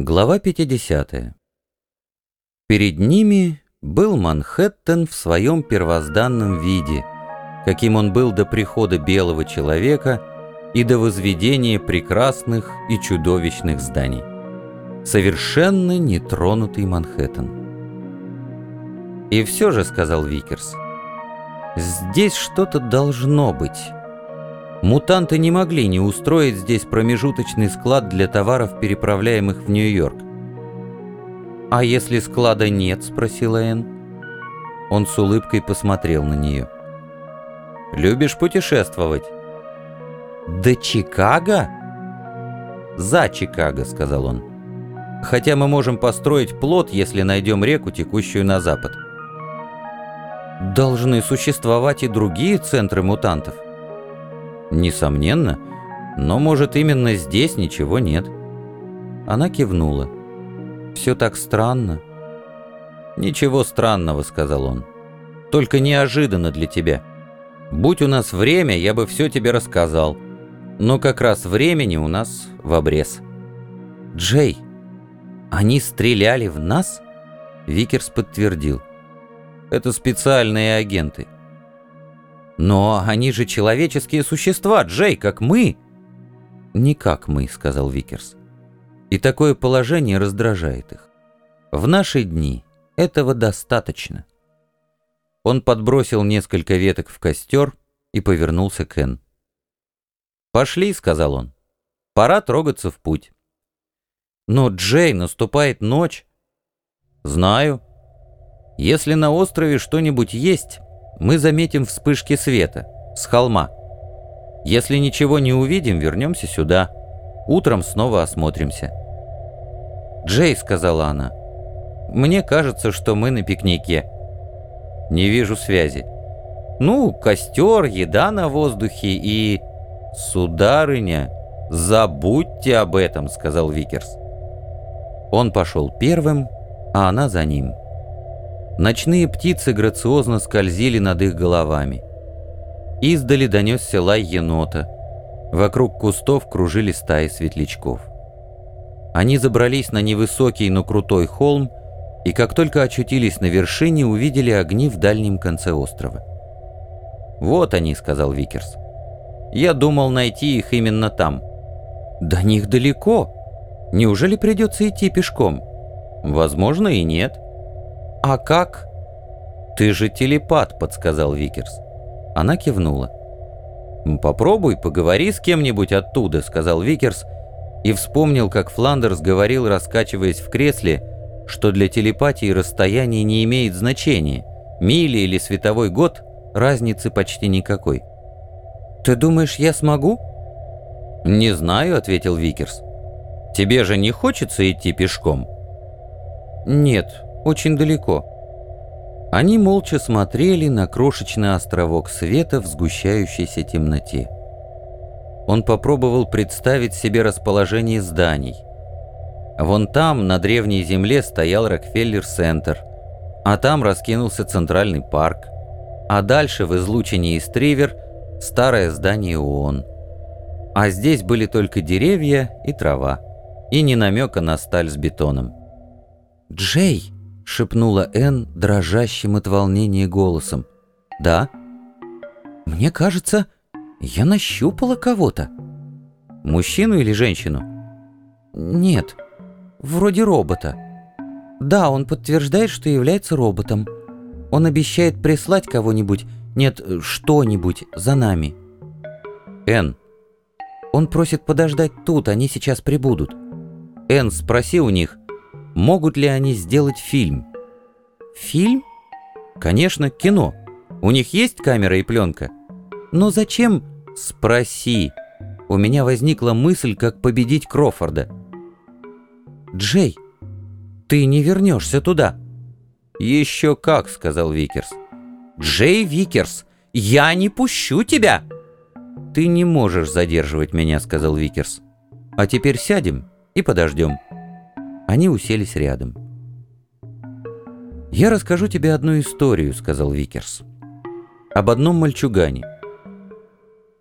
Глава 50. Перед ними был Манхэттен в своем первозданном виде, каким он был до прихода белого человека и до возведения прекрасных и чудовищных зданий. Совершенно нетронутый Манхэттен. «И все же», — сказал Викерс, — «здесь что-то должно быть». Мутанты не могли не устроить здесь промежуточный склад для товаров, переправляемых в Нью-Йорк. «А если склада нет?» — спросила Энн. Он с улыбкой посмотрел на нее. «Любишь путешествовать?» «До Чикаго?» «За Чикаго», — сказал он. «Хотя мы можем построить плот, если найдем реку, текущую на запад». «Должны существовать и другие центры мутантов». Несомненно, но, может, именно здесь ничего нет. Она кивнула. Все так странно. Ничего странного, сказал он. Только неожиданно для тебя. Будь у нас время, я бы все тебе рассказал. Но как раз времени у нас в обрез. Джей, они стреляли в нас? Викерс подтвердил. Это специальные агенты. «Но они же человеческие существа, Джей, как мы!» «Не как мы», — сказал Викерс. «И такое положение раздражает их. В наши дни этого достаточно». Он подбросил несколько веток в костер и повернулся к Энн. «Пошли», — сказал он. «Пора трогаться в путь». «Но, Джей, наступает ночь». «Знаю. Если на острове что-нибудь есть, мы заметим вспышки света с холма. Если ничего не увидим, вернемся сюда. Утром снова осмотримся. «Джей», — сказала она, — «мне кажется, что мы на пикнике». «Не вижу связи». «Ну, костер, еда на воздухе и...» «Сударыня, забудьте об этом», — сказал Викерс. Он пошел первым, а она за ним. Ночные птицы грациозно скользили над их головами. Издали донесся лай енота. Вокруг кустов кружили стаи светлячков. Они забрались на невысокий, но крутой холм, и как только очутились на вершине, увидели огни в дальнем конце острова. «Вот они», — сказал Викерс. «Я думал найти их именно там». «До них далеко. Неужели придется идти пешком?» «Возможно, и нет». «А как?» «Ты же телепат», — подсказал Викерс. Она кивнула. «Попробуй, поговори с кем-нибудь оттуда», — сказал Викерс, и вспомнил, как Фландерс говорил, раскачиваясь в кресле, что для телепатии расстояние не имеет значения. Мили или световой год — разницы почти никакой. «Ты думаешь, я смогу?» «Не знаю», — ответил Викерс. «Тебе же не хочется идти пешком?» «Нет, очень далеко. Они молча смотрели на крошечный островок света в сгущающейся темноте. Он попробовал представить себе расположение зданий. Вон там, на древней земле, стоял Рокфеллер-центр, а там раскинулся Центральный парк, а дальше в излучине Истривер старое здание ООН. А здесь были только деревья и трава, и ни намека на сталь с бетоном. «Джей!» — шепнула Энн дрожащим от волнения голосом. «Да?» «Мне кажется, я нащупала кого-то». «Мужчину или женщину?» «Нет, вроде робота». «Да, он подтверждает, что является роботом. Он обещает прислать кого-нибудь, нет, что-нибудь за нами». «Энн». «Он просит подождать тут, они сейчас прибудут». «Энн, спроси у них, могут ли они сделать фильм. Фильм? Конечно, кино. У них есть камера и пленка. Но зачем? Спроси. У меня возникла мысль, как победить Крофорда. Джей, ты не вернешься туда. Еще как, сказал Викерс. Джей Викерс, я не пущу тебя. Ты не можешь задерживать меня, сказал Викерс. А теперь сядем и подождем. Они уселись рядом. «Я расскажу тебе одну историю», — сказал Викерс. «Об одном мальчугане.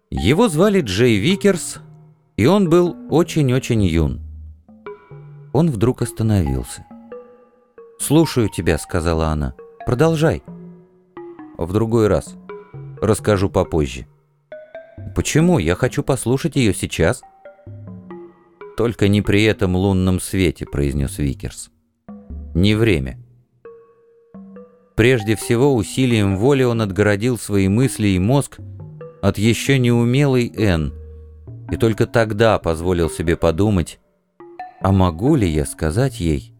Его звали Джей Викерс, и он был очень-очень юн. Он вдруг остановился. «Слушаю тебя», — сказала она. «Продолжай». «В другой раз. Расскажу попозже». «Почему? Я хочу послушать ее сейчас». «Только не при этом лунном свете», — произнес Викерс. «Не время». Прежде всего, усилием воли он отгородил свои мысли и мозг от еще неумелой Н, и только тогда позволил себе подумать, а могу ли я сказать ей,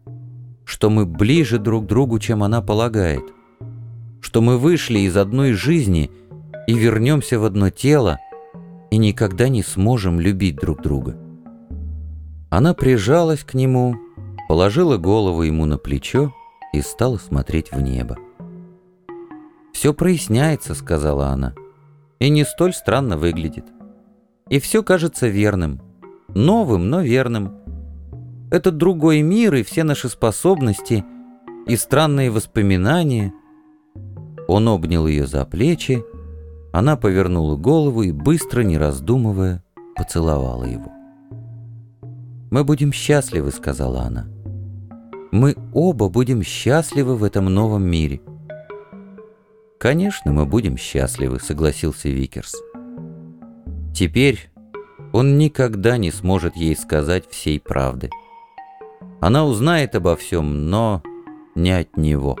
что мы ближе друг к другу, чем она полагает, что мы вышли из одной жизни и вернемся в одно тело и никогда не сможем любить друг друга. Она прижалась к нему, положила голову ему на плечо и стала смотреть в небо. «Все проясняется», — сказала она, — «и не столь странно выглядит. И все кажется верным, новым, но верным. Это другой мир и все наши способности, и странные воспоминания». Он обнял ее за плечи, она повернула голову и, быстро, не раздумывая, поцеловала его. «Мы будем счастливы», — сказала она. «Мы оба будем счастливы в этом новом мире». «Конечно, мы будем счастливы», — согласился Викерс. Теперь он никогда не сможет ей сказать всей правды. Она узнает обо всем, но не от него.